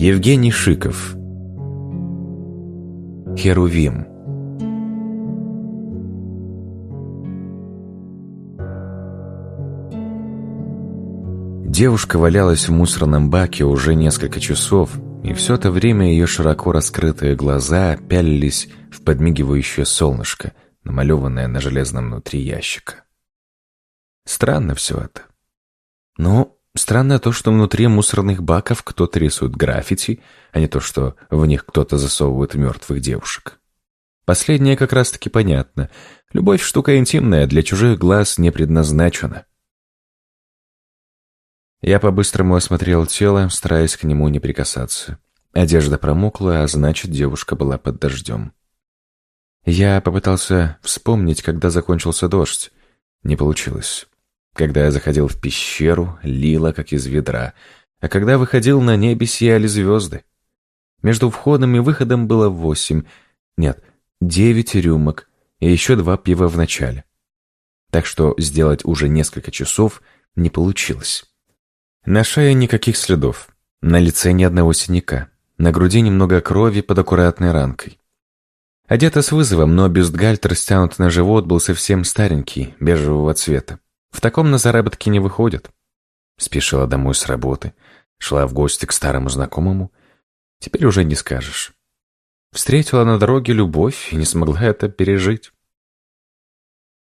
Евгений Шиков Херувим Девушка валялась в мусорном баке уже несколько часов, и все это время ее широко раскрытые глаза пялились в подмигивающее солнышко, намалеванное на железном внутри ящика. Странно все это. Но странно то, что внутри мусорных баков кто-то рисует граффити, а не то, что в них кто-то засовывает мертвых девушек. Последнее как раз-таки понятно. Любовь штука интимная, для чужих глаз не предназначена. Я по-быстрому осмотрел тело, стараясь к нему не прикасаться. Одежда промокла, а значит, девушка была под дождем. Я попытался вспомнить, когда закончился дождь. Не получилось. Когда я заходил в пещеру, лило, как из ведра, а когда выходил, на небе сияли звезды. Между входом и выходом было восемь, нет, девять рюмок и еще два пива в начале. Так что сделать уже несколько часов не получилось. На шее никаких следов, на лице ни одного синяка, на груди немного крови под аккуратной ранкой. Одета с вызовом, но бюстгальтер, стянут на живот, был совсем старенький, бежевого цвета. В таком на заработки не выходят. Спешила домой с работы, шла в гости к старому знакомому. Теперь уже не скажешь. Встретила на дороге любовь и не смогла это пережить.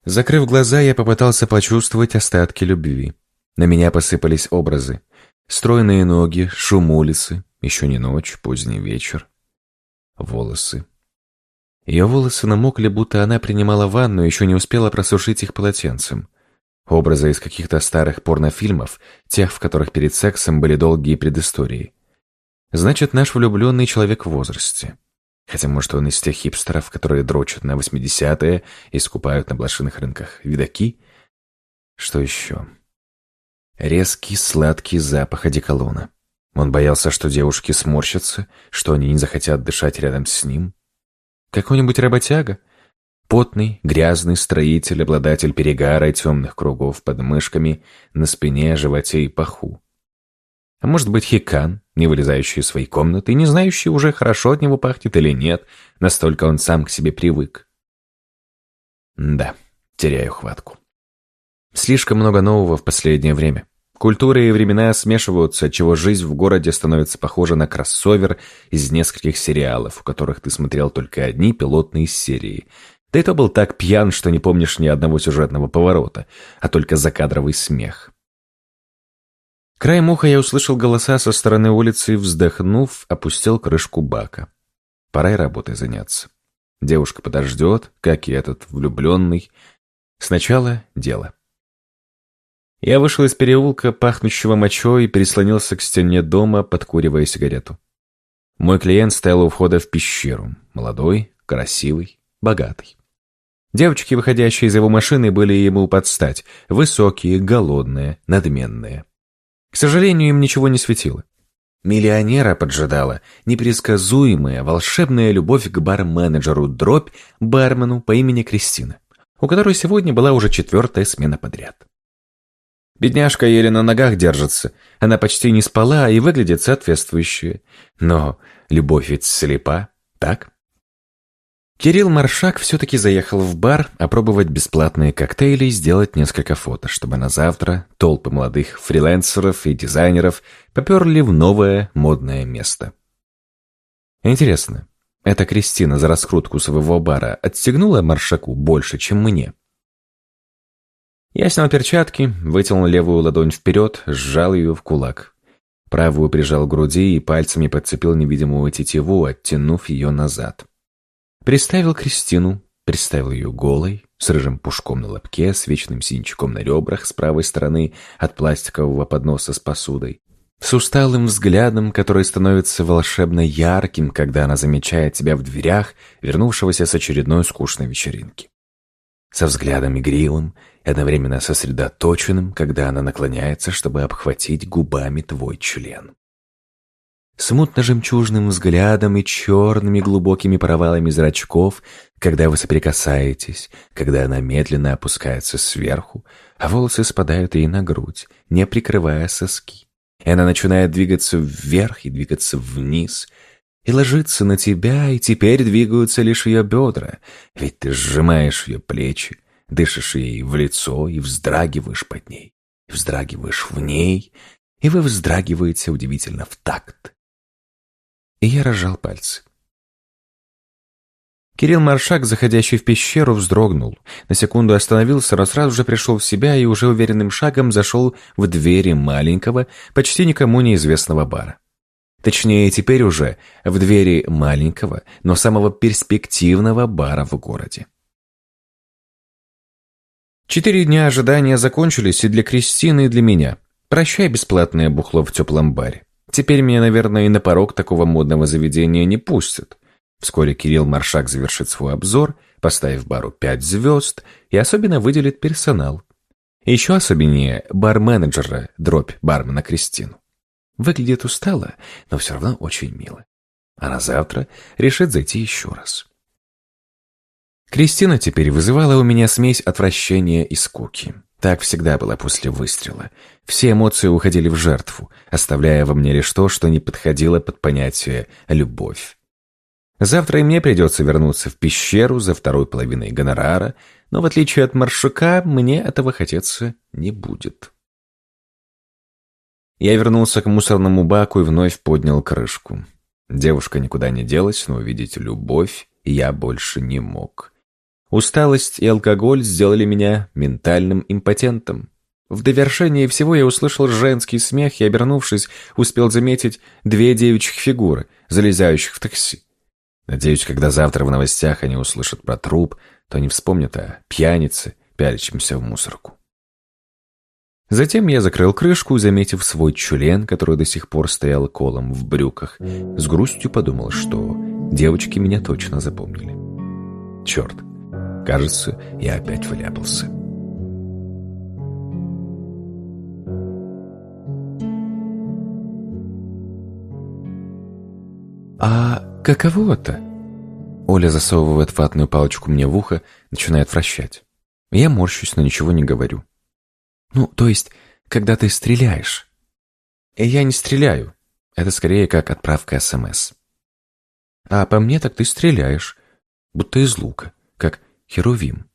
Закрыв глаза, я попытался почувствовать остатки любви. На меня посыпались образы. Стройные ноги, шум улицы, еще не ночь, поздний вечер. Волосы. Ее волосы намокли, будто она принимала ванну еще не успела просушить их полотенцем. Образы из каких-то старых порнофильмов, тех, в которых перед сексом были долгие предыстории. Значит, наш влюбленный человек в возрасте. Хотя, может, он из тех хипстеров, которые дрочат на 80-е и скупают на блошиных рынках видаки? Что еще? Резкий сладкий запах одеколона. Он боялся, что девушки сморщатся, что они не захотят дышать рядом с ним. Какой-нибудь работяга? Потный, грязный строитель, обладатель перегара и темных кругов под мышками, на спине, животе и паху. А может быть, хикан, не вылезающий из своей комнаты, не знающий уже, хорошо от него пахнет или нет, настолько он сам к себе привык. Да, теряю хватку. Слишком много нового в последнее время. Культуры и времена смешиваются, чего жизнь в городе становится похожа на кроссовер из нескольких сериалов, в которых ты смотрел только одни пилотные серии – да и то был так пьян, что не помнишь ни одного сюжетного поворота, а только закадровый смех. Краем уха я услышал голоса со стороны улицы и, вздохнув, опустил крышку бака. Пора и работой заняться. Девушка подождет, как и этот влюбленный. Сначала дело. Я вышел из переулка, пахнущего мочой, и прислонился к стене дома, подкуривая сигарету. Мой клиент стоял у входа в пещеру. Молодой, красивый, богатый. Девочки, выходящие из его машины, были ему под стать. Высокие, голодные, надменные. К сожалению, им ничего не светило. Миллионера поджидала непредсказуемая волшебная любовь к бар-менеджеру дробь бармену по имени Кристина, у которой сегодня была уже четвертая смена подряд. Бедняжка еле на ногах держится, она почти не спала и выглядит соответствующе. Но любовь ведь слепа, так? Кирилл Маршак все-таки заехал в бар опробовать бесплатные коктейли и сделать несколько фото, чтобы на завтра толпы молодых фрилансеров и дизайнеров поперли в новое модное место. Интересно, эта Кристина за раскрутку своего бара отстегнула Маршаку больше, чем мне? Я снял перчатки, вытянул левую ладонь вперед, сжал ее в кулак. Правую прижал к груди и пальцами подцепил невидимую тетиву, оттянув ее назад. Представил Кристину, представил ее голой, с рыжим пушком на лобке, с вечным синячком на ребрах с правой стороны от пластикового подноса с посудой, с усталым взглядом, который становится волшебно ярким, когда она замечает тебя в дверях, вернувшегося с очередной скучной вечеринки. Со взглядом игривым и одновременно сосредоточенным, когда она наклоняется, чтобы обхватить губами твой член смутно-жемчужным взглядом и черными глубокими провалами зрачков, когда вы соприкасаетесь, когда она медленно опускается сверху, а волосы спадают ей на грудь, не прикрывая соски. И она начинает двигаться вверх и двигаться вниз, и ложится на тебя, и теперь двигаются лишь ее бедра, ведь ты сжимаешь ее плечи, дышишь ей в лицо и вздрагиваешь под ней, и вздрагиваешь в ней, и вы вздрагиваете удивительно в такт. И я разжал пальцы. Кирилл Маршак, заходящий в пещеру, вздрогнул. На секунду остановился, но сразу же пришел в себя и уже уверенным шагом зашел в двери маленького, почти никому неизвестного бара. Точнее, теперь уже в двери маленького, но самого перспективного бара в городе. Четыре дня ожидания закончились и для Кристины, и для меня. Прощай бесплатное бухло в теплом баре. Теперь меня, наверное, и на порог такого модного заведения не пустят. Вскоре Кирилл Маршак завершит свой обзор, поставив бару пять звезд и особенно выделит персонал. Еще особеннее бар-менеджера, дробь бармена Кристину. Выглядит устало, но все равно очень мило. А на завтра решит зайти еще раз. Кристина теперь вызывала у меня смесь отвращения и скуки. Так всегда было после выстрела. Все эмоции уходили в жертву, оставляя во мне лишь то, что не подходило под понятие «любовь». Завтра и мне придется вернуться в пещеру за второй половиной гонорара, но в отличие от маршака, мне этого хотеться не будет. Я вернулся к мусорному баку и вновь поднял крышку. Девушка никуда не делась, но увидеть любовь я больше не мог. Усталость и алкоголь сделали меня ментальным импотентом. В довершение всего я услышал женский смех и, обернувшись, успел заметить две девичьих фигуры, залезающих в такси. Надеюсь, когда завтра в новостях они услышат про труп, то не вспомнят о пьянице, пялящемся в мусорку. Затем я закрыл крышку, заметив свой член, который до сих пор стоял колом в брюках. С грустью подумал, что девочки меня точно запомнили. Черт, кажется, я опять вляпался. «А каково это?» Оля засовывает ватную палочку мне в ухо, начинает вращать. Я морщусь, но ничего не говорю. Ну, то есть, когда ты стреляешь. И я не стреляю. Это скорее как отправка СМС. А по мне так ты стреляешь, будто из лука, херувим.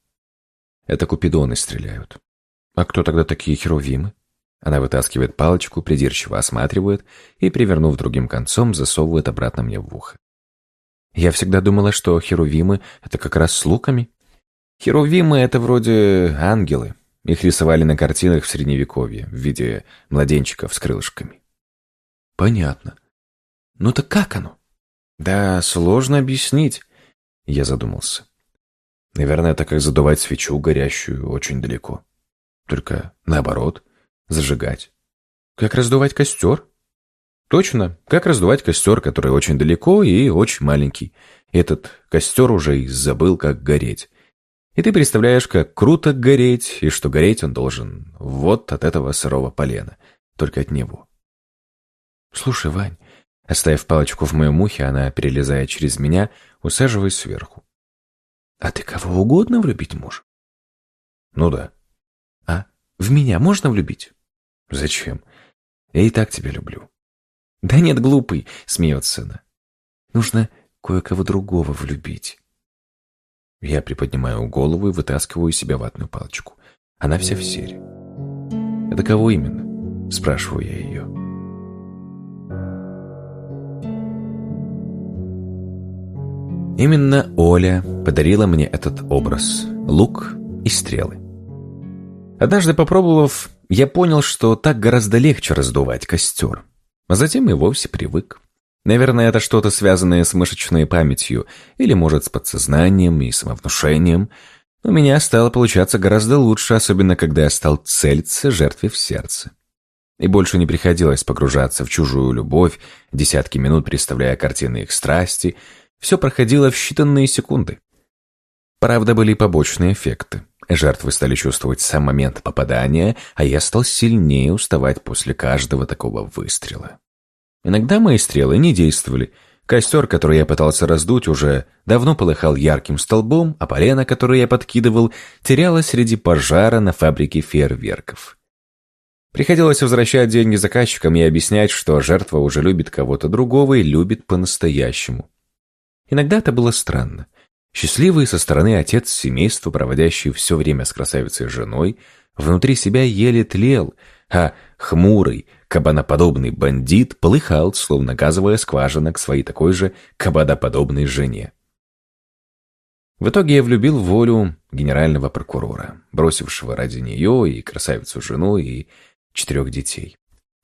Это купидоны стреляют. А кто тогда такие херувимы? Она вытаскивает палочку, придирчиво осматривает и, привернув другим концом, засовывает обратно мне в ухо. Я всегда думала, что херувимы — это как раз с луками. Херувимы — это вроде ангелы, их рисовали на картинах в Средневековье в виде младенчиков с крылышками. Понятно. Ну так как оно? Да, сложно объяснить. Я задумался. Наверное, это как задувать свечу, горящую очень далеко. Только наоборот, зажигать. Как раздувать костер? Точно, как раздувать костер, который очень далеко и очень маленький. Этот костер уже и забыл, как гореть. И ты представляешь, как круто гореть, и что гореть он должен вот от этого сырого полена, только от него. Слушай, Вань, оставив палочку в моем ухе, она, перелезая через меня, усаживаясь сверху. А ты кого угодно влюбить можешь? Ну да. А в меня можно влюбить? Зачем? Я и так тебя люблю. Да нет, глупый, смеется она. Нужно кое-кого другого влюбить. Я приподнимаю голову и вытаскиваю из себя ватную палочку. Она вся в сере. «Это кого именно?» – спрашиваю я ее. Именно Оля подарила мне этот образ – лук и стрелы. Однажды попробовав, я понял, что так гораздо легче раздувать костер. А затем и вовсе привык. Наверное, это что-то связанное с мышечной памятью, или, может, с подсознанием и самовнушением. У меня стало получаться гораздо лучше, особенно когда я стал целиться жертве в сердце. И больше не приходилось погружаться в чужую любовь, десятки минут представляя картины их страсти. Все проходило в считанные секунды. Правда, были побочные эффекты. Жертвы стали чувствовать сам момент попадания, а я стал сильнее уставать после каждого такого выстрела. Иногда мои стрелы не действовали. Костер, который я пытался раздуть, уже давно полыхал ярким столбом, а полено, которое я подкидывал, терялось среди пожара на фабрике фейерверков. Приходилось возвращать деньги заказчикам и объяснять, что жертва уже любит кого-то другого и любит по-настоящему. Иногда это было странно. Счастливый со стороны отец семейства, проводящий все время с красавицей женой, внутри себя еле тлел, а хмурый, кабаноподобный бандит полыхал, словно газовая скважина к своей такой же кабаноподобной жене. В итоге я влюбил в волю генерального прокурора, бросившего ради нее и красавицу жену, и четырех детей.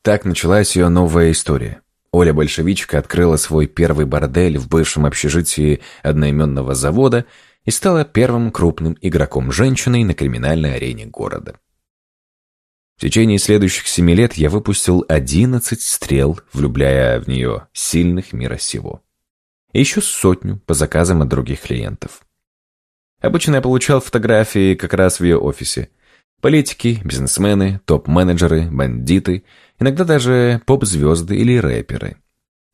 Так началась ее новая история. Оля Большевичка открыла свой первый бордель в бывшем общежитии одноименного завода и стала первым крупным игроком женщиной на криминальной арене города. В течение следующих семи лет я выпустил одиннадцать стрел, влюбляя в нее сильных мира сего. И еще сотню по заказам от других клиентов. Обычно я получал фотографии как раз в ее офисе. Политики, бизнесмены, топ-менеджеры, бандиты, иногда даже поп-звезды или рэперы.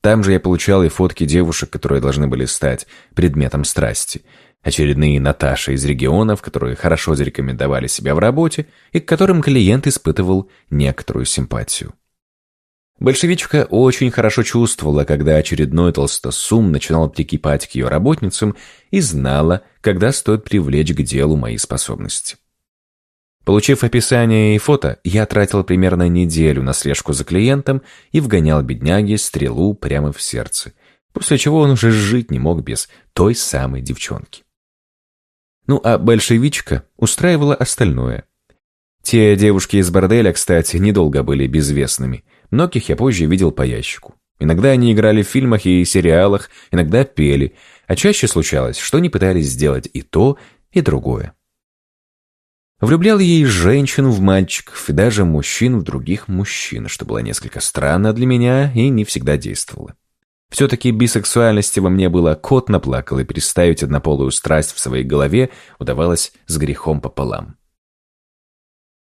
Там же я получал и фотки девушек, которые должны были стать предметом страсти. Очередные Наташи из регионов, которые хорошо зарекомендовали себя в работе и к которым клиент испытывал некоторую симпатию. Большевичка очень хорошо чувствовала, когда очередной толстосум начинал прикипать к ее работницам и знала, когда стоит привлечь к делу мои способности. Получив описание и фото, я тратил примерно неделю на слежку за клиентом и вгонял бедняге стрелу прямо в сердце, после чего он уже жить не мог без той самой девчонки. Ну а большевичка устраивала остальное. Те девушки из борделя, кстати, недолго были безвестными. Многих я позже видел по ящику. Иногда они играли в фильмах и сериалах, иногда пели, а чаще случалось, что они пытались сделать и то, и другое. Влюблял ей женщин в мальчиков и даже мужчин в других мужчин, что было несколько странно для меня и не всегда действовало. Все-таки бисексуальности во мне было кот наплакал, и представить однополую страсть в своей голове удавалось с грехом пополам.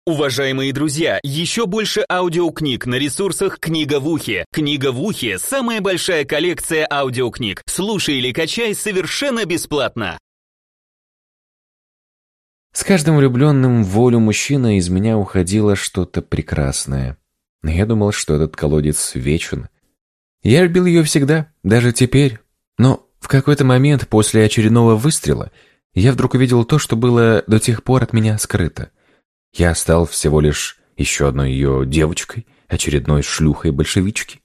Уважаемые друзья, еще больше аудиокниг на ресурсах «Книга в ухе». «Книга в ухе» — самая большая коллекция аудиокниг. Слушай или качай совершенно бесплатно. С каждым влюбленным в волю мужчина из меня уходило что-то прекрасное. Но я думал, что этот колодец вечен. Я любил ее всегда, даже теперь. Но в какой-то момент после очередного выстрела я вдруг увидел то, что было до тех пор от меня скрыто. Я стал всего лишь еще одной ее девочкой, очередной шлюхой большевички.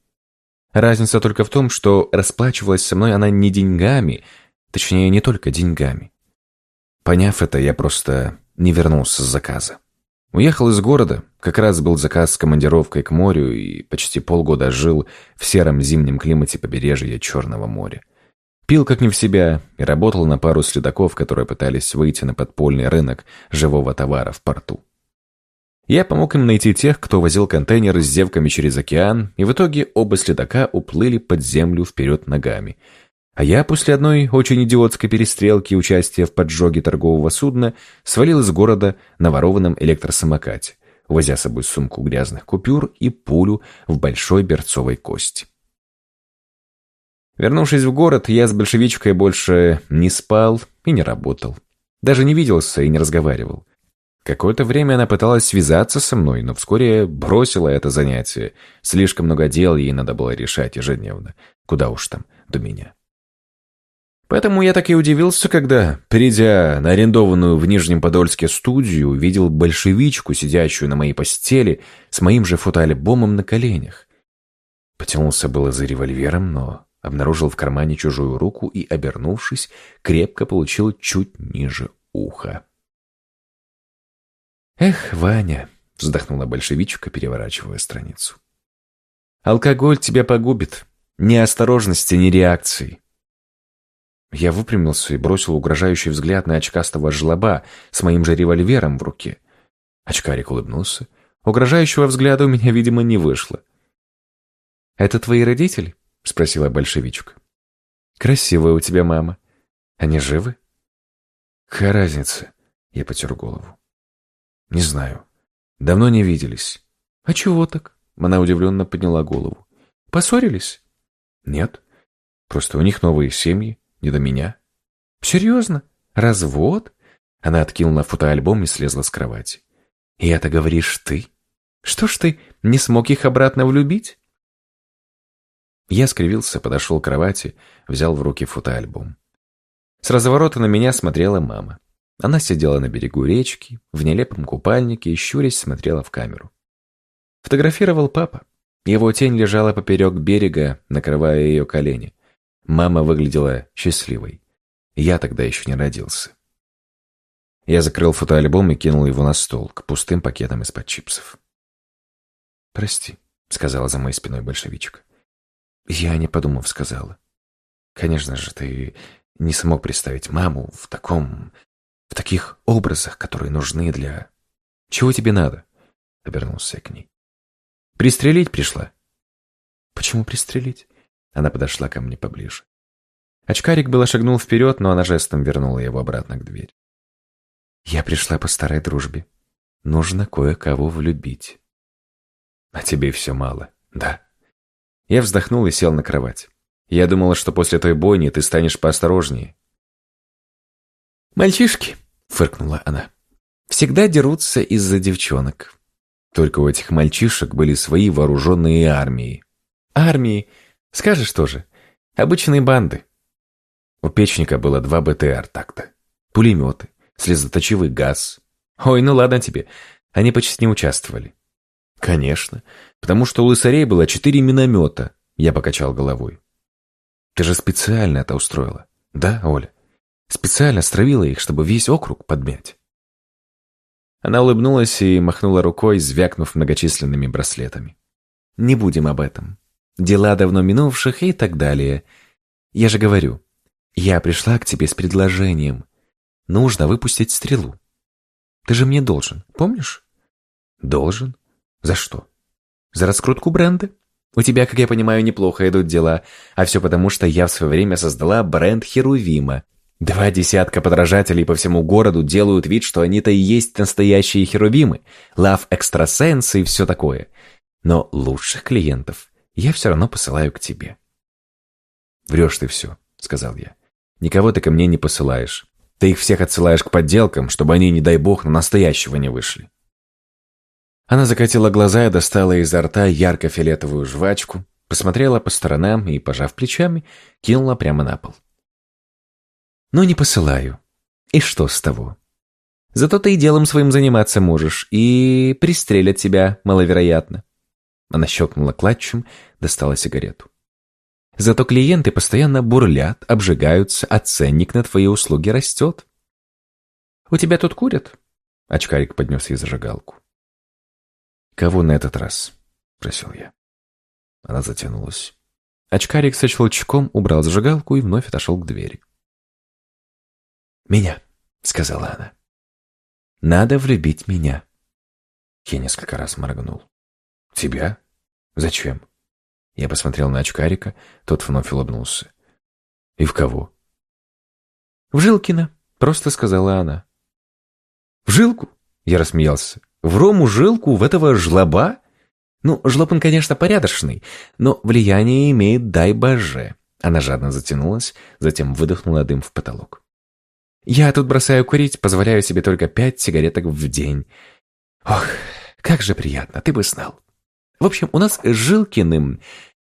Разница только в том, что расплачивалась со мной она не деньгами, точнее, не только деньгами. Поняв это, я просто не вернулся с заказа. Уехал из города, как раз был заказ с командировкой к морю и почти полгода жил в сером зимнем климате побережья Черного моря. Пил как не в себя и работал на пару следаков, которые пытались выйти на подпольный рынок живого товара в порту. Я помог им найти тех, кто возил контейнеры с девками через океан, и в итоге оба следака уплыли под землю вперед ногами – а я после одной очень идиотской перестрелки и участия в поджоге торгового судна свалил из города на ворованном электросамокате, возя с собой сумку грязных купюр и пулю в большой берцовой кости. Вернувшись в город, я с большевичкой больше не спал и не работал. Даже не виделся и не разговаривал. Какое-то время она пыталась связаться со мной, но вскоре бросила это занятие. Слишком много дел ей надо было решать ежедневно. Куда уж там, до меня. Поэтому я так и удивился, когда, придя на арендованную в Нижнем Подольске студию, увидел большевичку, сидящую на моей постели, с моим же фотоальбомом на коленях. Потянулся было за револьвером, но обнаружил в кармане чужую руку и, обернувшись, крепко получил чуть ниже уха. «Эх, Ваня!» — вздохнула большевичка, переворачивая страницу. «Алкоголь тебя погубит. Ни осторожности, ни реакции. Я выпрямился и бросил угрожающий взгляд на очкастого жлоба с моим же револьвером в руке. Очкарик улыбнулся. Угрожающего взгляда у меня, видимо, не вышло. «Это твои родители?» — спросила большевичка. «Красивая у тебя мама. Они живы?» «Какая разница?» — я потер голову. «Не знаю. Давно не виделись». «А чего так?» — она удивленно подняла голову. «Поссорились?» «Нет. Просто у них новые семьи. Не до меня. Серьезно? Развод? Она откинула фотоальбом и слезла с кровати. И это говоришь ты? Что ж ты не смог их обратно влюбить? Я скривился, подошел к кровати, взял в руки фотоальбом. С разворота на меня смотрела мама. Она сидела на берегу речки, в нелепом купальнике и щурясь смотрела в камеру. Фотографировал папа. Его тень лежала поперек берега, накрывая ее колени. Мама выглядела счастливой. Я тогда еще не родился. Я закрыл фотоальбом и кинул его на стол, к пустым пакетам из-под чипсов. «Прости», — сказала за моей спиной большевичка. Я, не подумав, сказала. «Конечно же, ты не смог представить маму в таком... в таких образах, которые нужны для... Чего тебе надо?» — обернулся я к ней. «Пристрелить пришла?» «Почему пристрелить?» Она подошла ко мне поближе. Очкарик было шагнул вперед, но она жестом вернула его обратно к двери. «Я пришла по старой дружбе. Нужно кое-кого влюбить». «А тебе все мало, да?» Я вздохнул и сел на кровать. Я думала, что после той бойни ты станешь поосторожнее. «Мальчишки», — фыркнула она, — «всегда дерутся из-за девчонок. Только у этих мальчишек были свои вооруженные армии. Армии? Скажешь тоже. Обычные банды. У Печника было два БТР так-то. Пулеметы, слезоточивый газ. Ой, ну ладно тебе, они почти не участвовали. Конечно, потому что у лысарей было четыре миномета, я покачал головой. Ты же специально это устроила, да, Оля? Специально стравила их, чтобы весь округ подмять. Она улыбнулась и махнула рукой, звякнув многочисленными браслетами. Не будем об этом. Дела давно минувших и так далее. Я же говорю, я пришла к тебе с предложением. Нужно выпустить стрелу. Ты же мне должен, помнишь? Должен? За что? За раскрутку бренда? У тебя, как я понимаю, неплохо идут дела, а все потому, что я в свое время создала бренд Херувима. Два десятка подражателей по всему городу делают вид, что они-то и есть настоящие Херувимы, лав экстрасенсы и все такое. Но лучших клиентов я все равно посылаю к тебе. «Врешь ты все», — сказал я. «Никого ты ко мне не посылаешь. Ты их всех отсылаешь к подделкам, чтобы они, не дай бог, на настоящего не вышли». Она закатила глаза и достала изо рта ярко-фиолетовую жвачку, посмотрела по сторонам и, пожав плечами, кинула прямо на пол. «Ну, не посылаю. И что с того? Зато ты и делом своим заниматься можешь, и пристрелят тебя, маловероятно». Она щелкнула клатчем, достала сигарету. «Зато клиенты постоянно бурлят, обжигаются, а ценник на твои услуги растет». «У тебя тут курят?» Очкарик поднес ей зажигалку. «Кого на этот раз?» — просил я. Она затянулась. Очкарик со щелчком убрал зажигалку и вновь отошел к двери. «Меня», — сказала она. «Надо влюбить меня». Я несколько раз моргнул. «Тебя? Зачем?» Я посмотрел на очкарика, тот вновь улыбнулся. «И в кого?» «В Жилкина», — просто сказала она. «В Жилку?» — я рассмеялся. В Рому жилку в этого жлоба? Ну, жлоб он, конечно, порядочный, но влияние имеет, дай боже. Она жадно затянулась, затем выдохнула дым в потолок. Я тут бросаю курить, позволяю себе только пять сигареток в день. Ох, как же приятно, ты бы знал. В общем, у нас с Жилкиным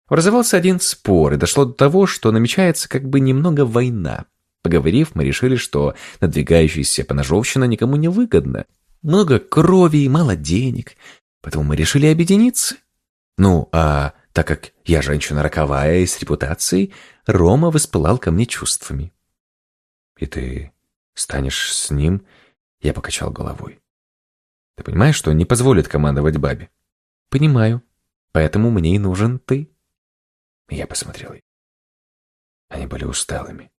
образовался один спор, и дошло до того, что намечается как бы немного война. Поговорив, мы решили, что надвигающаяся поножовщина никому не выгодна, много крови и мало денег, поэтому мы решили объединиться. Ну, а так как я женщина роковая и с репутацией, Рома воспылал ко мне чувствами. «И ты станешь с ним?» Я покачал головой. «Ты понимаешь, что не позволит командовать бабе?» «Понимаю. Поэтому мне и нужен ты». Я посмотрел. Они были усталыми.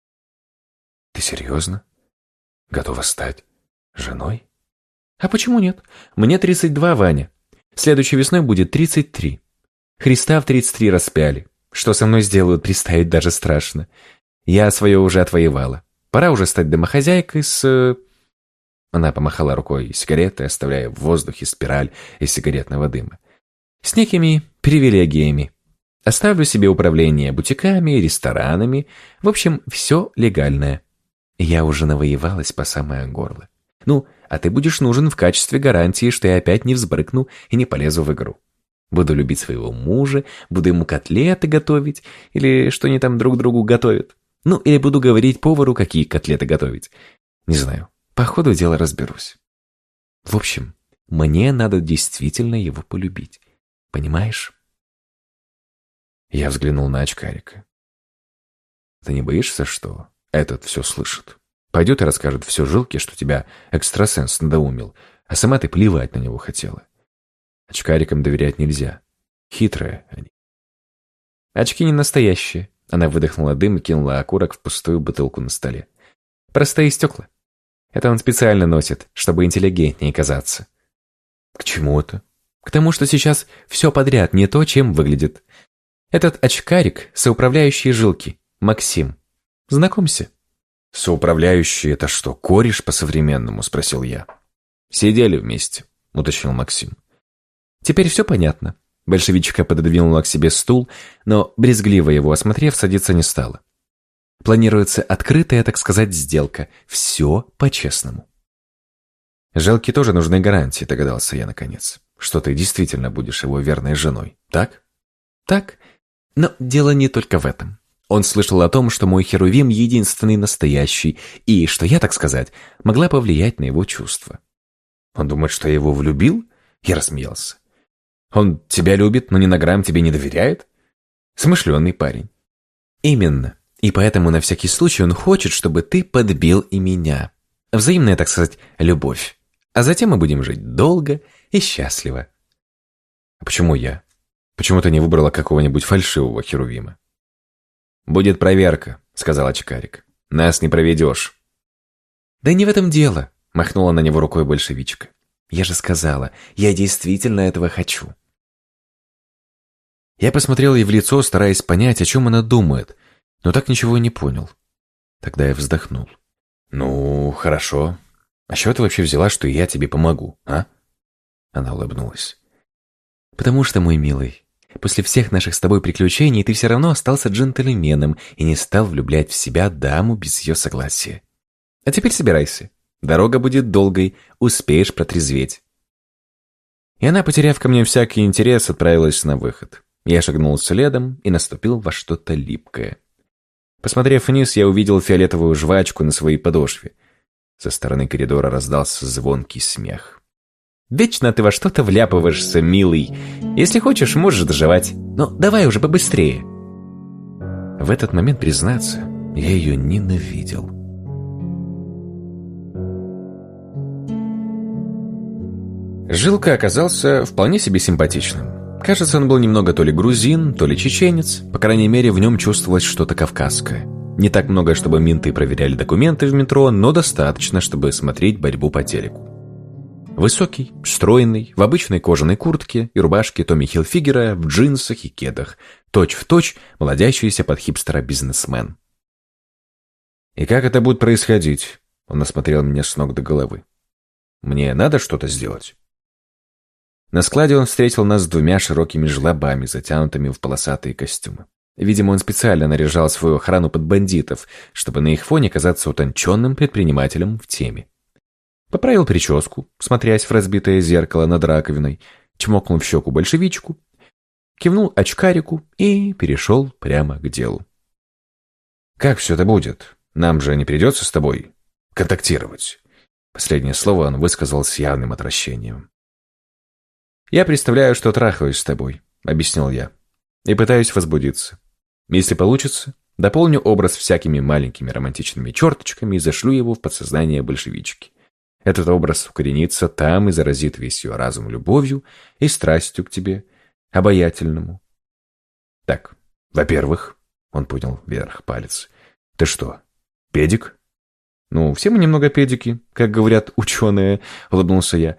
«Ты серьезно? Готова стать женой?» А почему нет? Мне 32, Ваня. Следующей весной будет 33. Христа в 33 распяли. Что со мной сделают, представить даже страшно. Я свое уже отвоевала. Пора уже стать домохозяйкой с... Э, Она помахала рукой сигаретой, оставляя в воздухе спираль из сигаретного дыма. С некими привилегиями. Оставлю себе управление бутиками, ресторанами. В общем, все легальное. Я уже навоевалась по самое горло. Ну, а ты будешь нужен в качестве гарантии, что я опять не взбрыкну и не полезу в игру. Буду любить своего мужа, буду ему котлеты готовить, или что они там друг другу готовят. Ну, или буду говорить повару, какие котлеты готовить. Не знаю, по ходу дела разберусь. В общем, мне надо действительно его полюбить. Понимаешь? Я взглянул на очкарика. Ты не боишься, что этот все слышит? Пойдет и расскажет все жилке, что тебя экстрасенс надоумил, а сама ты плевать на него хотела. Очкарикам доверять нельзя. Хитрые они. Очки не настоящие. Она выдохнула дым и кинула окурок в пустую бутылку на столе. Простые стекла. Это он специально носит, чтобы интеллигентнее казаться. К чему это? К тому, что сейчас все подряд не то, чем выглядит. Этот очкарик — соуправляющий жилки, Максим. Знакомься. «Соуправляющий — это что, кореш по-современному?» — спросил я. «Сидели вместе», — уточнил Максим. «Теперь все понятно». Большевичка пододвинула к себе стул, но, брезгливо его осмотрев, садиться не стала. Планируется открытая, так сказать, сделка. Все по-честному. Жалке тоже нужны гарантии, догадался я наконец. Что ты действительно будешь его верной женой, так? Так. Но дело не только в этом. Он слышал о том, что мой Херувим единственный настоящий, и, что я, так сказать, могла повлиять на его чувства. Он думает, что я его влюбил? Я рассмеялся. Он тебя любит, но ни на грамм тебе не доверяет? Смышленый парень. Именно. И поэтому на всякий случай он хочет, чтобы ты подбил и меня. Взаимная, так сказать, любовь. А затем мы будем жить долго и счастливо. А почему я? Почему ты не выбрала какого-нибудь фальшивого херувима? Будет проверка, сказал очкарик. Нас не проведешь. Да не в этом дело, махнула на него рукой большевичка. Я же сказала, я действительно этого хочу. Я посмотрел ей в лицо, стараясь понять, о чем она думает, но так ничего и не понял. Тогда я вздохнул. «Ну, хорошо. А чего ты вообще взяла, что я тебе помогу, а?» Она улыбнулась. «Потому что, мой милый, после всех наших с тобой приключений ты все равно остался джентльменом и не стал влюблять в себя даму без ее согласия. А теперь собирайся. Дорога будет долгой, успеешь протрезветь». И она, потеряв ко мне всякий интерес, отправилась на выход. Я шагнул следом и наступил во что-то липкое. Посмотрев вниз, я увидел фиолетовую жвачку на своей подошве. Со стороны коридора раздался звонкий смех. «Вечно ты во что-то вляпываешься, милый. Если хочешь, можешь доживать. Но давай уже побыстрее». В этот момент, признаться, я ее ненавидел. Жилка оказался вполне себе симпатичным. Кажется, он был немного то ли грузин, то ли чеченец. По крайней мере, в нем чувствовалось что-то кавказское. Не так много, чтобы менты проверяли документы в метро, но достаточно, чтобы смотреть борьбу по телеку. Высокий, стройный, в обычной кожаной куртке и рубашке Томми Хилфигера, в джинсах и кедах. Точь-в-точь молодящийся под хипстера бизнесмен. «И как это будет происходить?» Он осмотрел меня с ног до головы. «Мне надо что-то сделать?» На складе он встретил нас с двумя широкими жлобами, затянутыми в полосатые костюмы. Видимо, он специально наряжал свою охрану под бандитов, чтобы на их фоне казаться утонченным предпринимателем в теме. Поправил прическу, смотрясь в разбитое зеркало над раковиной, чмокнул в щеку большевичку, кивнул очкарику и перешел прямо к делу. «Как все это будет? Нам же не придется с тобой контактировать?» Последнее слово он высказал с явным отвращением. «Я представляю, что трахаюсь с тобой», — объяснил я, «и пытаюсь возбудиться. Если получится, дополню образ всякими маленькими романтичными черточками и зашлю его в подсознание большевички. Этот образ укоренится там и заразит весь ее разум любовью и страстью к тебе, обаятельному. Так, во-первых, он поднял вверх палец. Ты что, педик? Ну, все мы немного педики, как говорят ученые, улыбнулся я.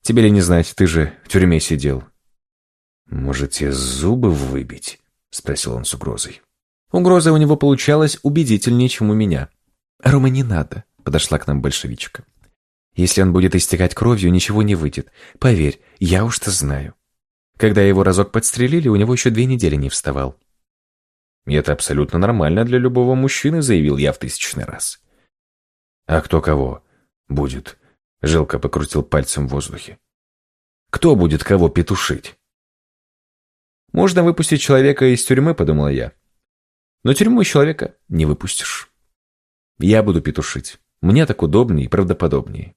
Тебе ли не знать, ты же в тюрьме сидел. Можете зубы выбить? Спросил он с угрозой. Угроза у него получалась убедительнее, чем у меня. «Рома, не надо», — подошла к нам большевичка. «Если он будет истекать кровью, ничего не выйдет. Поверь, я уж-то знаю. Когда его разок подстрелили, у него еще две недели не вставал». «И это абсолютно нормально для любого мужчины», — заявил я в тысячный раз. «А кто кого будет Жилка покрутил пальцем в воздухе. Кто будет кого петушить? Можно выпустить человека из тюрьмы, подумала я. Но тюрьму человека не выпустишь. Я буду петушить. Мне так удобнее и правдоподобнее.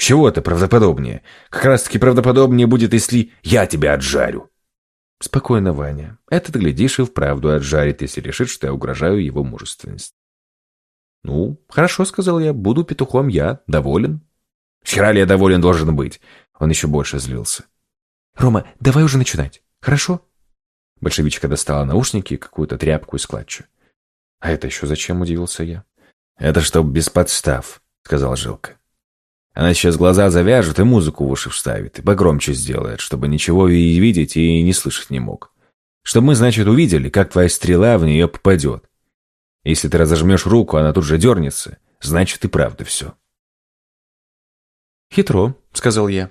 Чего это правдоподобнее? Как раз-таки правдоподобнее будет, если я тебя отжарю. Спокойно, Ваня. Этот, глядишь, и вправду отжарит, если решит, что я угрожаю его мужественности. Ну, хорошо, сказал я, буду петухом я, доволен. Вчера ли я доволен должен быть? Он еще больше злился. Рома, давай уже начинать, хорошо? Большевичка достала наушники и какую-то тряпку из клатча. А это еще зачем, удивился я. Это чтоб без подстав, сказал Жилка. Она сейчас глаза завяжет и музыку в уши вставит, и погромче сделает, чтобы ничего и видеть и не слышать не мог. Чтобы мы, значит, увидели, как твоя стрела в нее попадет. Если ты разожмешь руку, она тут же дернется, значит и правда все. «Хитро», — сказал я.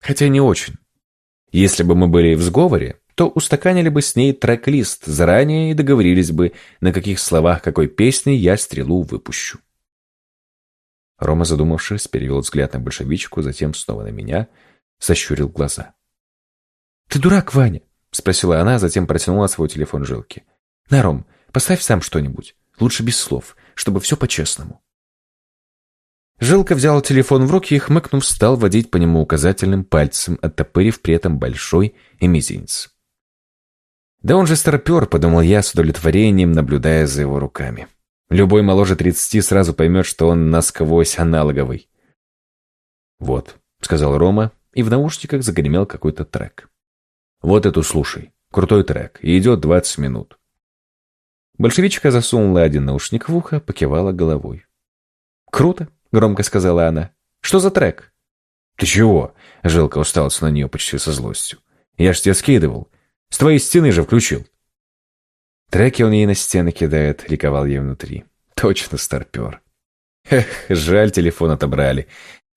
«Хотя не очень. Если бы мы были в сговоре, то устаканили бы с ней трек-лист заранее и договорились бы, на каких словах какой песни я стрелу выпущу». Рома, задумавшись, перевел взгляд на большевичку, затем снова на меня, сощурил глаза. «Ты дурак, Ваня?» — спросила она, затем протянула свой телефон Жилке. «На, Ром, поставь сам что-нибудь. Лучше без слов, чтобы все по-честному». Жилка взял телефон в руки и, хмыкнув, стал водить по нему указательным пальцем, оттопырив при этом большой и мизинец. «Да он же старпер», — подумал я с удовлетворением, наблюдая за его руками. Любой моложе тридцати сразу поймет, что он насквозь аналоговый. «Вот», — сказал Рома, и в наушниках загремел какой-то трек. «Вот эту слушай. Крутой трек. И идет двадцать минут». Большевичка засунула один наушник в ухо, покивала головой. «Круто», — громко сказала она. «Что за трек?» «Ты чего?» — Жилка устался на нее почти со злостью. «Я ж тебя скидывал. С твоей стены же включил». Треки он ей на стены кидает, ликовал ей внутри. Точно старпер. Эх, жаль, телефон отобрали.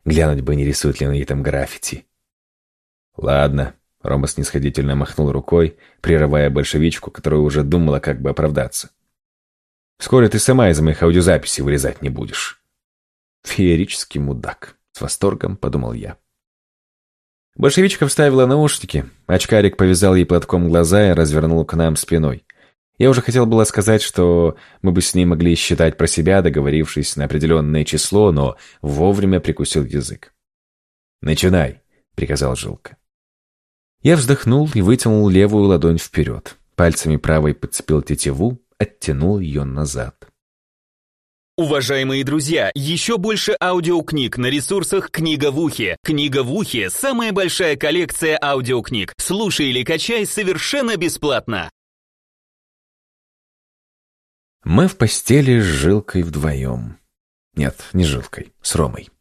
Глянуть бы, не рисует ли он ей там граффити. Ладно, Рома снисходительно махнул рукой, прерывая большевичку, которая уже думала, как бы оправдаться. Вскоре ты сама из моих аудиозаписей вырезать не будешь. Феерический мудак. С восторгом подумал я. Большевичка вставила наушники, очкарик повязал ей платком глаза и развернул к нам спиной. Я уже хотел было сказать, что мы бы с ней могли считать про себя, договорившись на определенное число, но вовремя прикусил язык. «Начинай», — приказал Жилка. Я вздохнул и вытянул левую ладонь вперед. Пальцами правой подцепил тетиву, оттянул ее назад. Уважаемые друзья, еще больше аудиокниг на ресурсах «Книга в ухе». «Книга в ухе» — самая большая коллекция аудиокниг. Слушай или качай совершенно бесплатно. Мы в постели с Жилкой вдвоем. Нет, не Жилкой, с Ромой.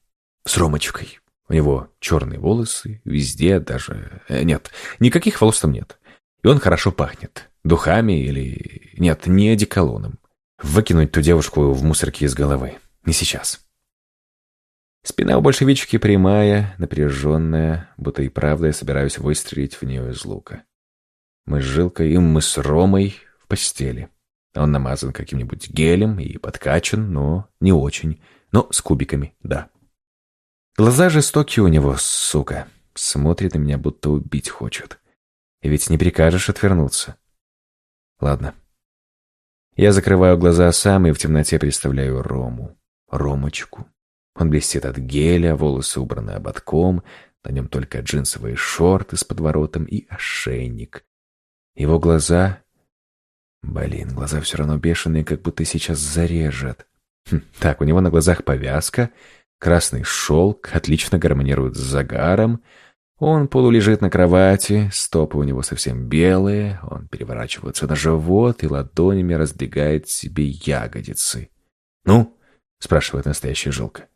С Ромочкой. У него черные волосы, везде даже... Э, нет, никаких волос там нет. И он хорошо пахнет. Духами или... Нет, не одеколоном. Выкинуть ту девушку в мусорке из головы. Не сейчас. Спина у большевички прямая, напряженная, будто и правда я собираюсь выстрелить в нее из лука. Мы с Жилкой и мы с Ромой в постели. Он намазан каким-нибудь гелем и подкачан, но не очень. Но с кубиками, да. Глаза жестокие у него, сука. Смотрит на меня, будто убить хочет. И ведь не прикажешь отвернуться. Ладно. Я закрываю глаза сам и в темноте представляю Рому. Ромочку. Он блестит от геля, волосы убраны ободком, на нем только джинсовые шорты с подворотом и ошейник. Его глаза Блин, глаза все равно бешеные, как будто сейчас зарежет. Хм, так, у него на глазах повязка, красный шелк, отлично гармонирует с загаром. Он полулежит на кровати, стопы у него совсем белые, он переворачивается на живот и ладонями раздвигает себе ягодицы. «Ну?» — спрашивает настоящая жилка.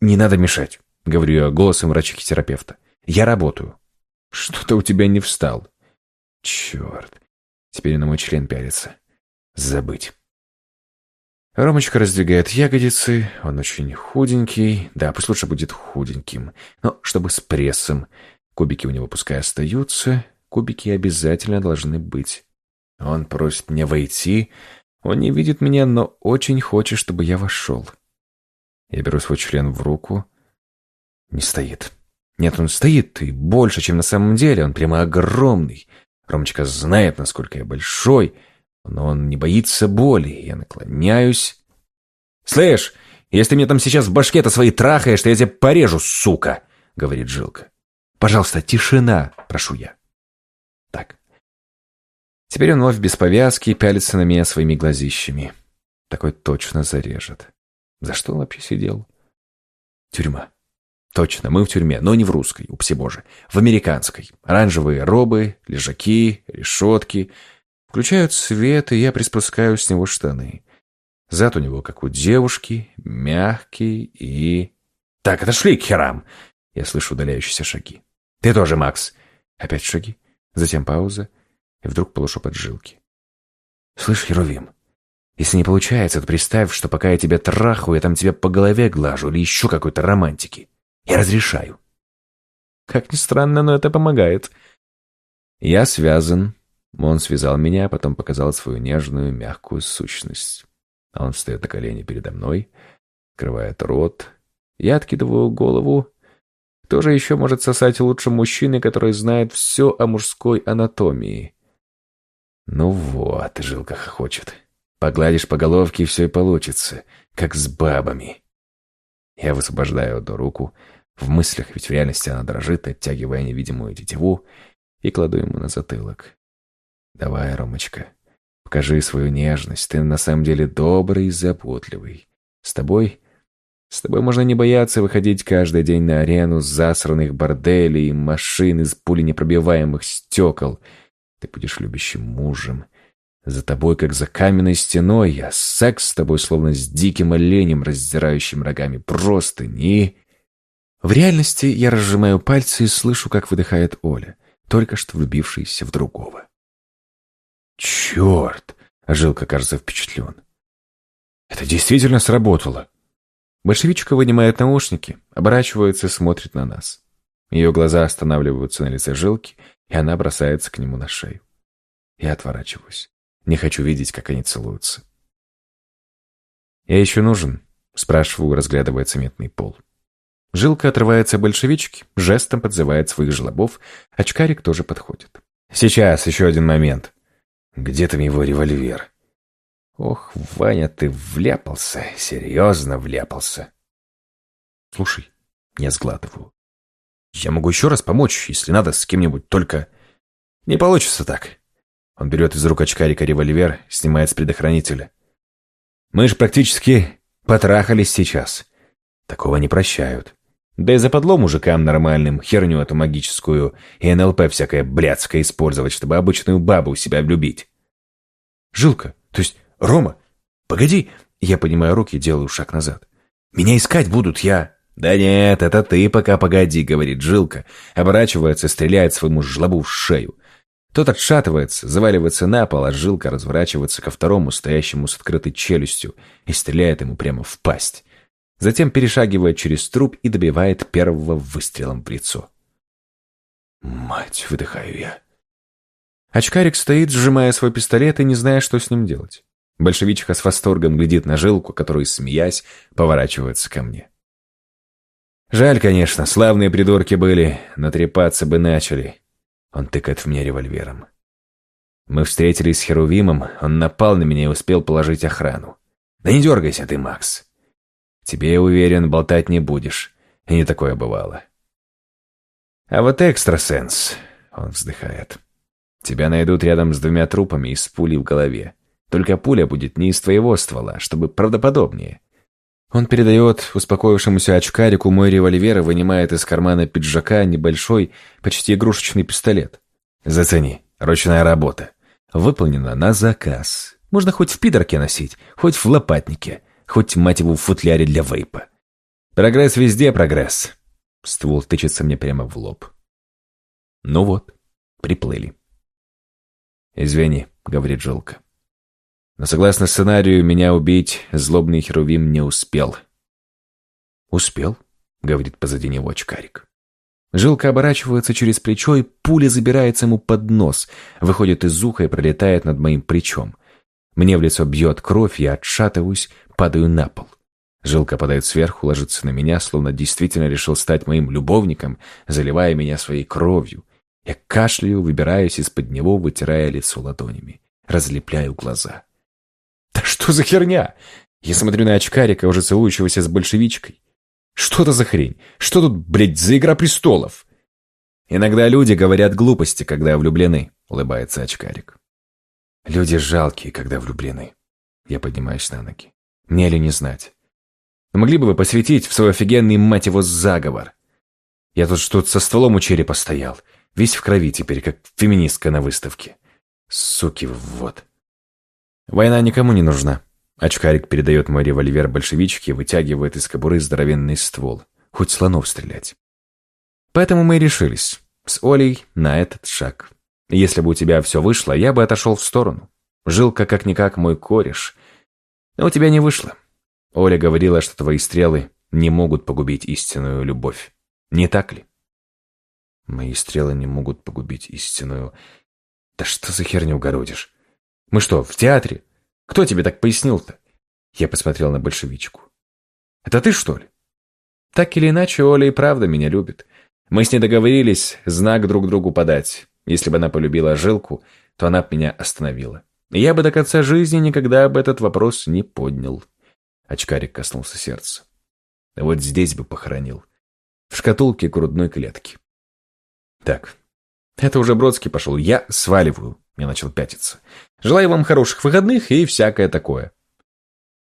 «Не надо мешать», — говорю я голосом врача-терапевта. «Я работаю». «Что-то у тебя не встал». «Черт, Теперь на мой член пялится. Забыть. Ромочка раздвигает ягодицы, он очень худенький, да, пусть лучше будет худеньким, но чтобы с прессом. Кубики у него пускай остаются, кубики обязательно должны быть. Он просит меня войти, он не видит меня, но очень хочет, чтобы я вошел. Я беру свой член в руку. Не стоит. Нет, он стоит, и больше, чем на самом деле. Он прямо огромный. Ромочка знает, насколько я большой, но он не боится боли. Я наклоняюсь. «Слышь, если мне там сейчас в башке-то свои трахаешь, то я тебя порежу, сука!» — говорит Жилка. «Пожалуйста, тишина!» — прошу я. Так. Теперь он вновь без повязки пялится на меня своими глазищами. Такой точно зарежет. За что он вообще сидел? Тюрьма. Точно, мы в тюрьме, но не в русской, упси боже. В американской. Оранжевые робы, лежаки, решетки. Включают свет, и я приспускаю с него штаны. Зад у него, как у девушки, мягкий и... «Так, отошли к херам!» Я слышу удаляющиеся шаги. «Ты тоже, Макс!» Опять шаги, затем пауза, и вдруг полушепот жилки. «Слышь, Херувим, если не получается, то представь, что пока я тебя трахаю, я там тебя по голове глажу или еще какой-то романтики. Я разрешаю». Как ни странно, но это помогает. Я связан. Он связал меня, а потом показал свою нежную, мягкую сущность. А он встает на колени передо мной, открывает рот. Я откидываю голову. Кто же еще может сосать лучше мужчины, который знает все о мужской анатомии? Ну вот, жилка хохочет. Погладишь по головке, и все и получится, как с бабами. Я высвобождаю одну руку. В мыслях, ведь в реальности она дрожит, оттягивая невидимую тетиву, и кладу ему на затылок. «Давай, Ромочка, Покажи свою нежность. Ты на самом деле добрый и заботливый. С тобой... С тобой можно не бояться выходить каждый день на арену с засранных борделей и машин из пуленепробиваемых стекол. Ты будешь любящим мужем. За тобой, как за каменной стеной, а секс с тобой словно с диким оленем, раздирающим рогами просто не... В реальности я разжимаю пальцы и слышу, как выдыхает Оля, только что влюбившаяся в другого. «Черт!» — Жилка, кажется, впечатлен. «Это действительно сработало!» Большевичка вынимает наушники, оборачивается и смотрит на нас. Ее глаза останавливаются на лице Жилки, и она бросается к нему на шею. Я отворачиваюсь. Не хочу видеть, как они целуются. «Я еще нужен?» — спрашиваю, разглядывая цементный пол. Жилка отрывается от большевички, жестом подзывает своих жлобов, очкарик тоже подходит. «Сейчас, еще один момент», где там его револьвер? Ох, Ваня, ты вляпался, серьезно вляпался. Слушай, я сглатываю. Я могу еще раз помочь, если надо, с кем-нибудь, только... Не получится так. Он берет из рук очкарика револьвер, снимает с предохранителя. Мы же практически потрахались сейчас. Такого не прощают. Да и западло мужикам нормальным херню эту магическую и НЛП всякое блядское использовать, чтобы обычную бабу у себя влюбить. Жилка, то есть Рома, погоди. Я поднимаю руки и делаю шаг назад. Меня искать будут, я... «Да нет, это ты пока погоди», — говорит Жилка, оборачивается, стреляет своему жлобу в шею. Тот отшатывается, заваливается на пол, а Жилка разворачивается ко второму, стоящему с открытой челюстью, и стреляет ему прямо в пасть. Затем перешагивает через труп и добивает первого выстрелом в лицо. «Мать!» — выдыхаю я. Очкарик стоит, сжимая свой пистолет и не зная, что с ним делать. Большевичиха с восторгом глядит на жилку, который, смеясь, поворачивается ко мне. Жаль, конечно, славные придурки были, но трепаться бы начали. Он тыкает в меня револьвером. Мы встретились с Херувимом, он напал на меня и успел положить охрану. Да не дергайся ты, Макс. Тебе, уверен, болтать не будешь. И не такое бывало. А вот экстрасенс, он вздыхает. Тебя найдут рядом с двумя трупами и с пулей в голове. Только пуля будет не из твоего ствола, чтобы правдоподобнее. Он передает успокоившемуся очкарику мой револьвер и вынимает из кармана пиджака небольшой, почти игрушечный пистолет. Зацени, ручная работа. Выполнена на заказ. Можно хоть в пидорке носить, хоть в лопатнике хоть, мать его, в футляре для вейпа. Прогресс везде прогресс. Ствол тычется мне прямо в лоб. Ну вот, приплыли. «Извини», — говорит Жилка. «Но согласно сценарию, меня убить злобный Херувим не успел». «Успел?» — говорит позади него очкарик. Жилка оборачивается через плечо, и пуля забирается ему под нос, выходит из уха и пролетает над моим плечом. Мне в лицо бьет кровь, я отшатываюсь, падаю на пол. Жилка падает сверху, ложится на меня, словно действительно решил стать моим любовником, заливая меня своей кровью. Я кашляю, выбираюсь из-под него, вытирая лицо ладонями. Разлепляю глаза. Да что за херня? Я смотрю на очкарика, уже целующегося с большевичкой. Что это за хрень? Что тут, блядь, за игра престолов? Иногда люди говорят глупости, когда влюблены, улыбается очкарик. Люди жалкие, когда влюблены. Я поднимаюсь на ноги. Мне ли не знать? Могли бы вы посвятить в свой офигенный, мать его, заговор? Я тут что-то со стволом у черепа стоял. Весь в крови теперь, как феминистка на выставке. Суки, вот. Война никому не нужна. Очкарик передает мой револьвер большевичке и вытягивает из кобуры здоровенный ствол. Хоть слонов стрелять. Поэтому мы и решились. С Олей на этот шаг. Если бы у тебя все вышло, я бы отошел в сторону. Жилка как-никак мой кореш. Но у тебя не вышло. Оля говорила, что твои стрелы не могут погубить истинную любовь. Не так ли? Мои стрелы не могут погубить истинную... Да что за херню городишь? Мы что, в театре? Кто тебе так пояснил-то? Я посмотрел на большевичку. Это ты, что ли? Так или иначе, Оля и правда меня любит. Мы с ней договорились знак друг другу подать. Если бы она полюбила жилку, то она бы меня остановила. Я бы до конца жизни никогда об этот вопрос не поднял. Очкарик коснулся сердца. Вот здесь бы похоронил. В шкатулке грудной клетки. Так, это уже Бродский пошел. Я сваливаю. Я начал пятиться. Желаю вам хороших выходных и всякое такое.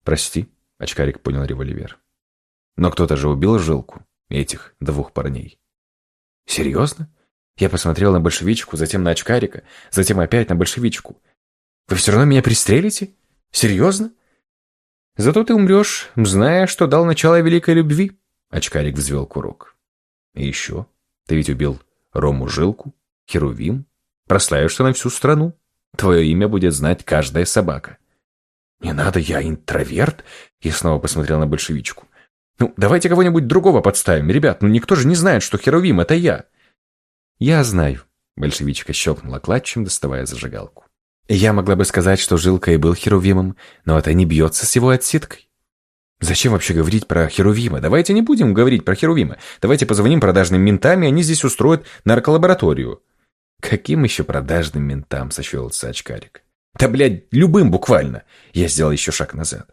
Прости, очкарик понял револьвер. Но кто-то же убил жилку. Этих двух парней. Серьезно? Я посмотрел на большевичку, затем на очкарика, затем опять на большевичку. Вы все равно меня пристрелите? Серьезно? Зато ты умрешь, зная, что дал начало великой любви. Очкарик взвел курок. И еще, ты ведь убил Рому Жилку, Херувим, прославишься на всю страну. Твое имя будет знать каждая собака. Не надо, я интроверт. Я снова посмотрел на большевичку. Ну, давайте кого-нибудь другого подставим, ребят. Ну, никто же не знает, что Херувим — это я. Я знаю. Большевичка щелкнула клатчем, доставая зажигалку. Я могла бы сказать, что Жилка и был Херувимом, но это не бьется с его отсидкой. Зачем вообще говорить про Херувима? Давайте не будем говорить про Херувима. Давайте позвоним продажным ментам, и они здесь устроят нарколабораторию. Каким еще продажным ментам, сощелился очкарик. Да, блядь, любым буквально. Я сделал еще шаг назад.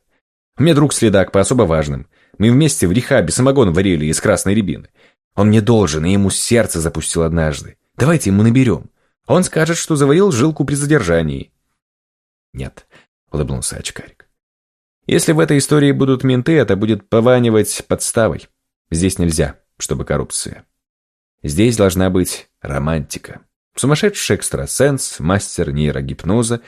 У меня друг следак по особо важным. Мы вместе в рехабе самогон варили из красной рябины. Он мне должен, и ему сердце запустил однажды. Давайте ему наберем. Он скажет, что заварил жилку при задержании. Нет, улыбнулся очкарик. Если в этой истории будут менты, это будет пованивать подставой. Здесь нельзя, чтобы коррупция. Здесь должна быть романтика. Сумасшедший экстрасенс, мастер нейрогипноза,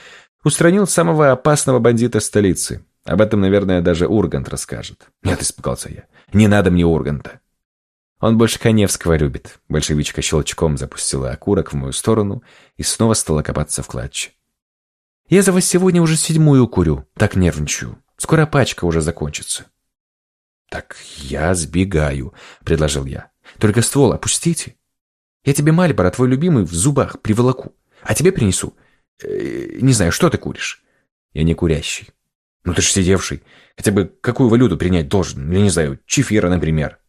устранил самого опасного бандита столицы. Об этом, наверное, даже Ургант расскажет. Нет, испугался я. Не надо мне Урганта. Он больше Коневского любит. Большевичка щелчком запустила окурок в мою сторону и снова стала копаться в клатче. Я за вас сегодня уже седьмую курю. Так нервничаю. Скоро пачка уже закончится. Так я сбегаю, предложил я. Только ствол опустите. Я тебе Мальборо, твой любимый, в зубах приволоку. А тебе принесу. Э, не знаю, что ты куришь? Я не курящий. Ну ты ж сидевший. Хотя бы какую валюту принять должен? Я не знаю, чефира, например.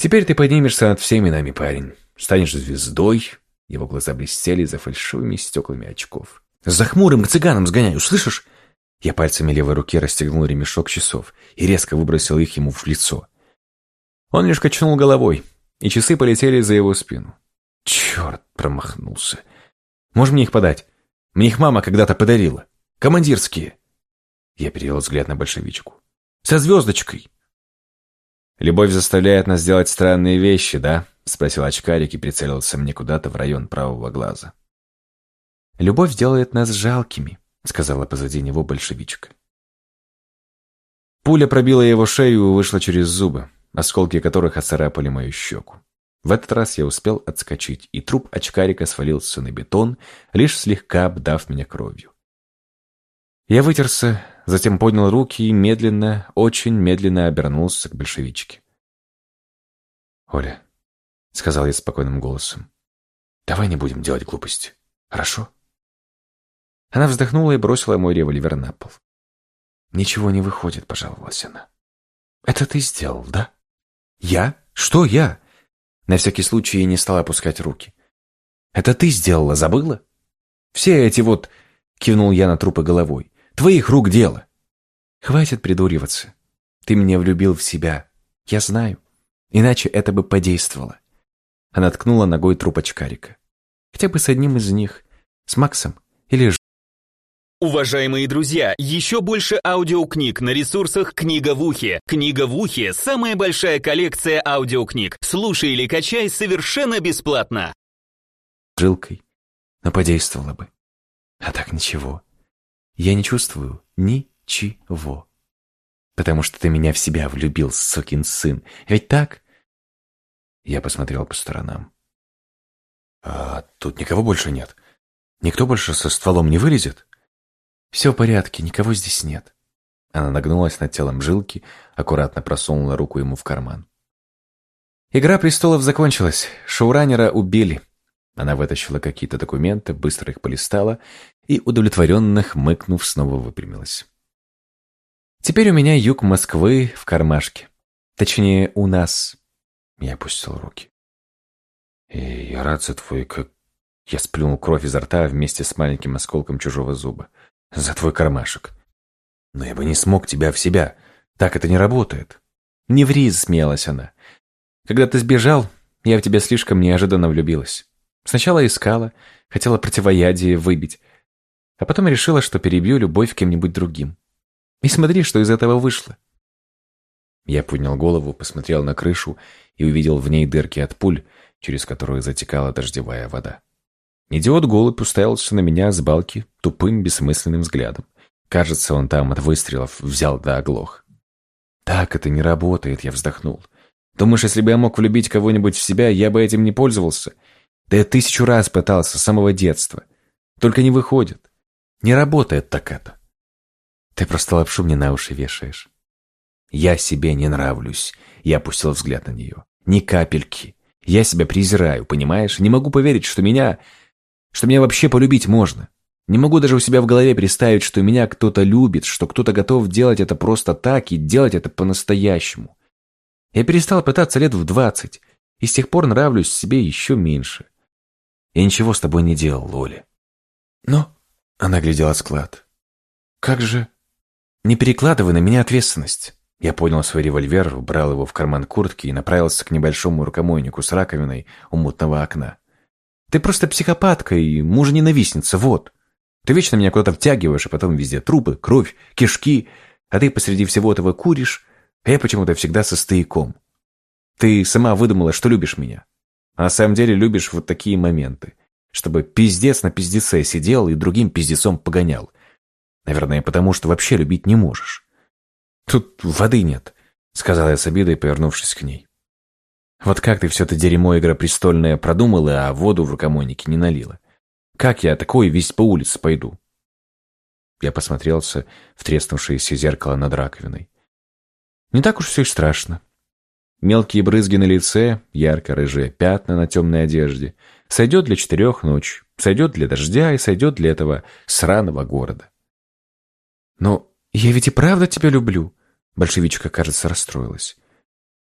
Теперь ты поднимешься над всеми нами, парень. Станешь звездой. Его глаза блестели за фальшивыми стеклами очков. За хмурым к цыганам сгоняю, слышишь? Я пальцами левой руки расстегнул ремешок часов и резко выбросил их ему в лицо. Он лишь качнул головой, и часы полетели за его спину. Черт, промахнулся. Можешь мне их подать? Мне их мама когда-то подарила. Командирские. Я перевел взгляд на большевичку. Со звездочкой. Любовь заставляет нас делать странные вещи, да? Спросил очкарик и прицелился мне куда-то в район правого глаза. Любовь делает нас жалкими, сказала позади него большевичка. Пуля пробила его шею и вышла через зубы осколки которых оцарапали мою щеку. В этот раз я успел отскочить, и труп очкарика свалился на бетон, лишь слегка обдав меня кровью. Я вытерся, затем поднял руки и медленно, очень медленно обернулся к большевичке. «Оля», — сказал я спокойным голосом, — «давай не будем делать глупости, хорошо?» Она вздохнула и бросила мой револьвер на пол. «Ничего не выходит», — пожаловалась она. «Это ты сделал, да?» «Я? Что я?» На всякий случай не стала опускать руки. «Это ты сделала, забыла?» «Все эти вот...» — кивнул я на трупы головой. «Твоих рук дело!» «Хватит придуриваться. Ты меня влюбил в себя. Я знаю. Иначе это бы подействовало». Она ткнула ногой труп очкарика. «Хотя бы с одним из них. С Максом. Или Уважаемые друзья, еще больше аудиокниг на ресурсах «Книга в ухе». «Книга в ухе» — самая большая коллекция аудиокниг. Слушай или качай совершенно бесплатно. Жилкой, но подействовало бы. А так ничего. Я не чувствую ничего. Потому что ты меня в себя влюбил, сукин сын. Ведь так? Я посмотрел по сторонам. А тут никого больше нет. Никто больше со стволом не вылезет? «Все в порядке, никого здесь нет». Она нагнулась над телом жилки, аккуратно просунула руку ему в карман. Игра престолов закончилась, шоураннера убили. Она вытащила какие-то документы, быстро их полистала и, удовлетворенно хмыкнув, снова выпрямилась. «Теперь у меня юг Москвы в кармашке. Точнее, у нас». Я опустил руки. «И я рад за твой, как...» Я сплюнул кровь изо рта вместе с маленьким осколком чужого зуба за твой кармашек. Но я бы не смог тебя в себя. Так это не работает. Не ври, смеялась она. Когда ты сбежал, я в тебя слишком неожиданно влюбилась. Сначала искала, хотела противоядие выбить, а потом решила, что перебью любовь кем-нибудь другим. И смотри, что из этого вышло. Я поднял голову, посмотрел на крышу и увидел в ней дырки от пуль, через которые затекала дождевая вода. Идиот-голубь уставился на меня с балки тупым, бессмысленным взглядом. Кажется, он там от выстрелов взял да оглох. «Так это не работает», — я вздохнул. «Думаешь, если бы я мог влюбить кого-нибудь в себя, я бы этим не пользовался? Да я тысячу раз пытался с самого детства. Только не выходит. Не работает так это». «Ты просто лапшу мне на уши вешаешь». «Я себе не нравлюсь», — я опустил взгляд на нее. «Ни капельки. Я себя презираю, понимаешь? Не могу поверить, что меня что меня вообще полюбить можно. Не могу даже у себя в голове представить, что меня кто-то любит, что кто-то готов делать это просто так и делать это по-настоящему. Я перестал пытаться лет в двадцать, и с тех пор нравлюсь себе еще меньше. Я ничего с тобой не делал, Лоли. Но... Она глядела склад. Как же... Не перекладывай на меня ответственность. Я поднял свой револьвер, убрал его в карман куртки и направился к небольшому рукомойнику с раковиной у мутного окна. Ты просто психопатка и мужа-ненавистница, вот. Ты вечно меня куда-то втягиваешь, а потом везде трупы, кровь, кишки, а ты посреди всего этого куришь, а я почему-то всегда со стояком. Ты сама выдумала, что любишь меня. А на самом деле любишь вот такие моменты. Чтобы пиздец на пиздеце сидел и другим пиздецом погонял. Наверное, потому что вообще любить не можешь. Тут воды нет, сказала я с обидой, повернувшись к ней. Вот как ты все это дерьмо игропрестольное продумала, а воду в рукомойнике не налила? Как я такой весь по улице пойду? Я посмотрелся в треснувшееся зеркало над раковиной. Не так уж все и страшно. Мелкие брызги на лице, ярко-рыжие пятна на темной одежде. Сойдет для четырех ночь, сойдет для дождя и сойдет для этого сраного города. Но я ведь и правда тебя люблю. Большевичка, кажется, расстроилась.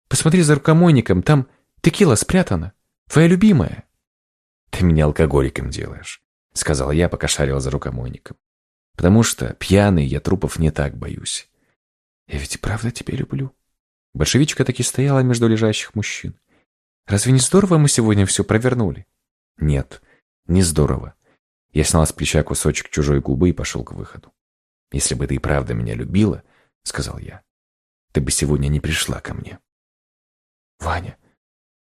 Посмотри за рукомойником, там текила спрятана. Твоя любимая. Ты меня алкоголиком делаешь, сказал я, пока шарил за рукомойником. Потому что пьяный я трупов не так боюсь. Я ведь и правда тебя люблю. Большевичка таки стояла между лежащих мужчин. Разве не здорово мы сегодня все провернули? Нет, не здорово. Я снял с плеча кусочек чужой губы и пошел к выходу. Если бы ты и правда меня любила, сказал я, ты бы сегодня не пришла ко мне. Ваня.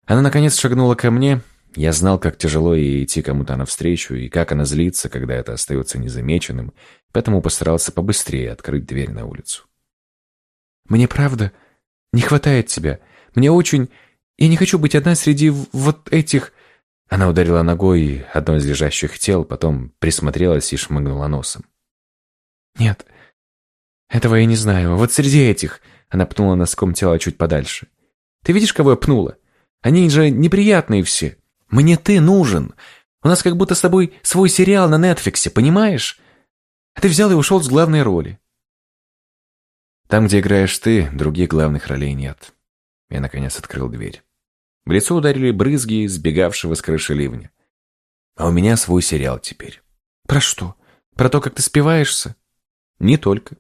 Она наконец шагнула ко мне. Я знал, как тяжело ей идти кому-то навстречу, и как она злится, когда это остается незамеченным, поэтому постарался побыстрее открыть дверь на улицу. «Мне правда не хватает тебя. Мне очень... Я не хочу быть одна среди вот этих...» Она ударила ногой одно из лежащих тел, потом присмотрелась и шмыгнула носом. «Нет, этого я не знаю. Вот среди этих...» Она пнула носком тела чуть подальше. Ты видишь, кого я пнула? Они же неприятные все. Мне ты нужен. У нас как будто с тобой свой сериал на Нетфликсе, понимаешь? А ты взял и ушел с главной роли. Там, где играешь ты, других главных ролей нет. Я, наконец, открыл дверь. В лицо ударили брызги сбегавшего с крыши ливня. А у меня свой сериал теперь. Про что? Про то, как ты спиваешься? Не только.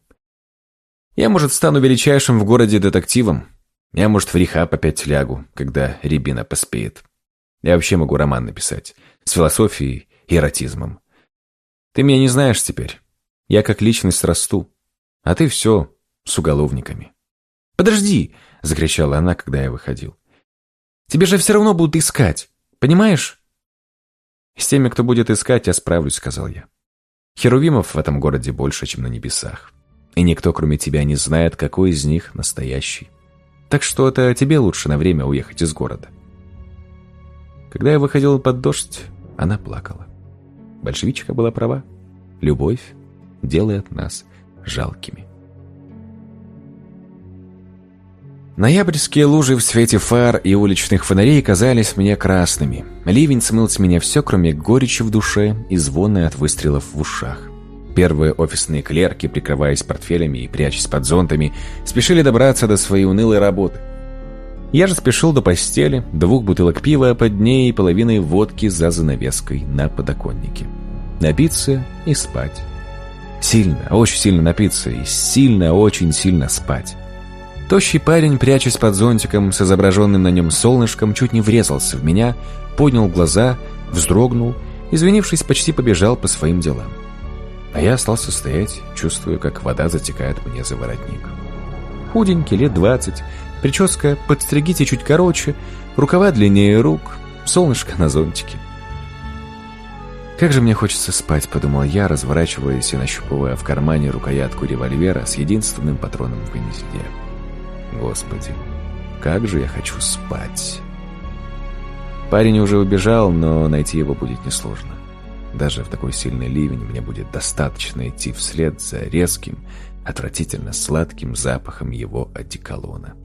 Я, может, стану величайшим в городе детективом. Я, может, в рехаб опять лягу, когда Рябина поспеет. Я вообще могу роман написать. С философией и эротизмом. Ты меня не знаешь теперь. Я как личность расту. А ты все с уголовниками. «Подожди!» — закричала она, когда я выходил. «Тебе же все равно будут искать. Понимаешь?» «С теми, кто будет искать, я справлюсь», — сказал я. «Херувимов в этом городе больше, чем на небесах. И никто, кроме тебя, не знает, какой из них настоящий. Так что это тебе лучше на время уехать из города». Когда я выходил под дождь, она плакала. Большевичка была права. Любовь делает нас жалкими. Ноябрьские лужи в свете фар и уличных фонарей казались мне красными. Ливень смыл с меня все, кроме горечи в душе и звона от выстрелов в ушах. Первые офисные клерки, прикрываясь портфелями и прячась под зонтами, спешили добраться до своей унылой работы. Я же спешил до постели, двух бутылок пива под ней и половиной водки за занавеской на подоконнике. Напиться и спать. Сильно, очень сильно напиться и сильно, очень сильно спать. Тощий парень, прячась под зонтиком с изображенным на нем солнышком, чуть не врезался в меня, поднял глаза, вздрогнул, извинившись, почти побежал по своим делам. А я остался стоять, чувствуя, как вода затекает мне за воротник. Худенький, лет двадцать, прическа подстригите чуть короче, рукава длиннее рук, солнышко на зонтике. «Как же мне хочется спать», — подумал я, разворачиваясь и нащупывая в кармане рукоятку револьвера с единственным патроном в гнезде. «Господи, как же я хочу спать!» Парень уже убежал, но найти его будет несложно. Даже в такой сильный ливень мне будет достаточно идти вслед за резким, отвратительно сладким запахом его одеколона.